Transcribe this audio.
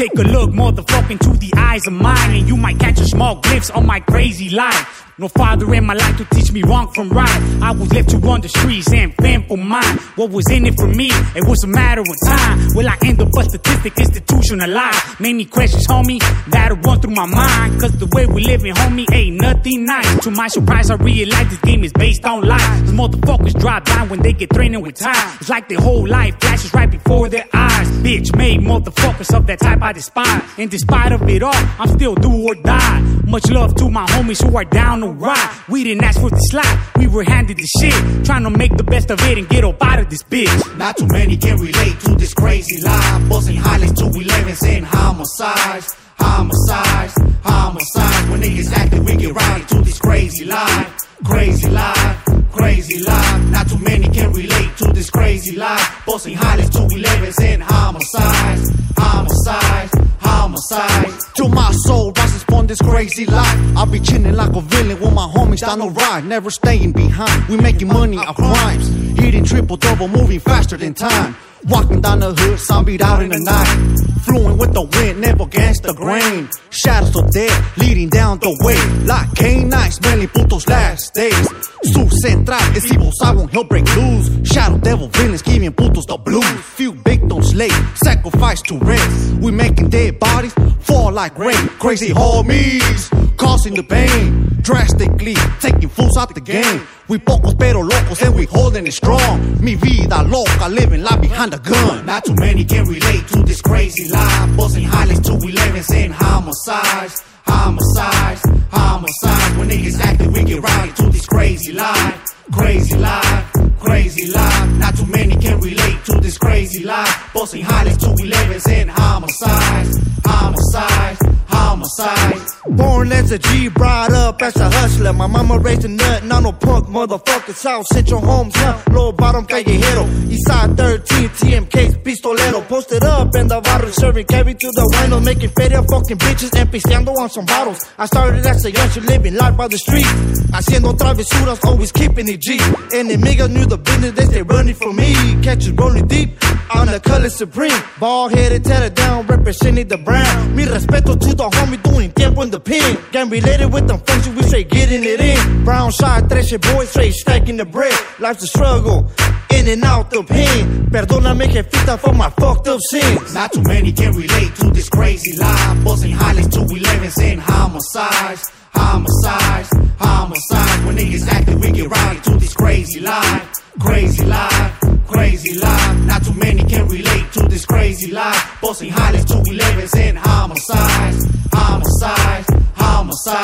Take a look, motherfucking, to the eyes of mine, and you might catch a small glimpse of my crazy life. No father in my life to teach me wrong from right. I was left to run the streets and fend for mine. What was in it for me? It was a matter of time. Will I end up a statistic institutionalized? Many questions, homie, that'll run through my mind. Cause the way we living, homie, ain't nothing nice. To my surprise, I realize this game is based on lies. These motherfuckers drop down when they get threatened with time. It's like their whole life flashes right before their eyes. Bitch made motherfuckers of that type I despise. And despite of it all, I'm still do or die. Much love to my homies who are down the ride. We didn't ask for the slot, we were handed the shit. Trying to make the best of it and get up out of this bitch. Not too many can relate to this crazy life. Busting highlights to 11 saying homicides, homicides, homicides. When niggas acting, we get right to this crazy life, crazy life, crazy life. Not too many can relate to this crazy life. Busting highlights to 11 saying homicides, crazy life. I'll be chilling like a villain with my homies down the ride, never staying behind. We making money our crimes, hitting triple double, moving faster than time. Walking down the hood, zombied out in the night. Fluent with the wind, never against the grain. Shadows of death leading down the way. Like canines, smelling putos last days. Su central es evil sagon, hell break loose. Shadow devil villains giving putos the blues. Few laid, sacrifice to rest. We making dead bodies fall like rain. Crazy homies, causing the pain. Drastically taking fools out the game. We pocos pero locos and we holding it strong. Mi vida loca, living life behind the gun. Not too many can relate to this crazy life. Busting highlights to 11 saying homicides, homicides, homicides. When niggas acting, we get right into this crazy life, crazy life, crazy life. Not too many can relate to this crazy life. Busting highlights to 11 saying homicides, homicides, Born as a G, brought up as a hustler. My mama raised a nut, not no punk motherfucker. South Central hometown, low bottom callejero. Eastside 13, TMK's pistolero. Posted up in the barrio, serving carry to the wino. Making feria fucking bitches and pisteando on some bottles. I started as a youngster, living life by the street. Haciendo travesuras, always keeping it G. Enemigas knew the business, they stay running for me. Catches rolling deep. On the supreme, bald headed, it down, representing the brown. Mi respeto to the homie doing tiempo in the pen. Gang related with them functions, we straight getting it in. Brownside, 13 Boy'z, straight stacking the bread. Life's a struggle, in and out the pen. Perdóname, jefita, for my fucked up sins. Not too many can relate to this crazy life. Busting highlights to 11 saying homicides, homicides, homicides. When niggas acting, we get right into this crazy life, crazy life, crazy life. Not too many can relate to this crazy life. Busting highlights to 11 saying homicides, homicides, homicides.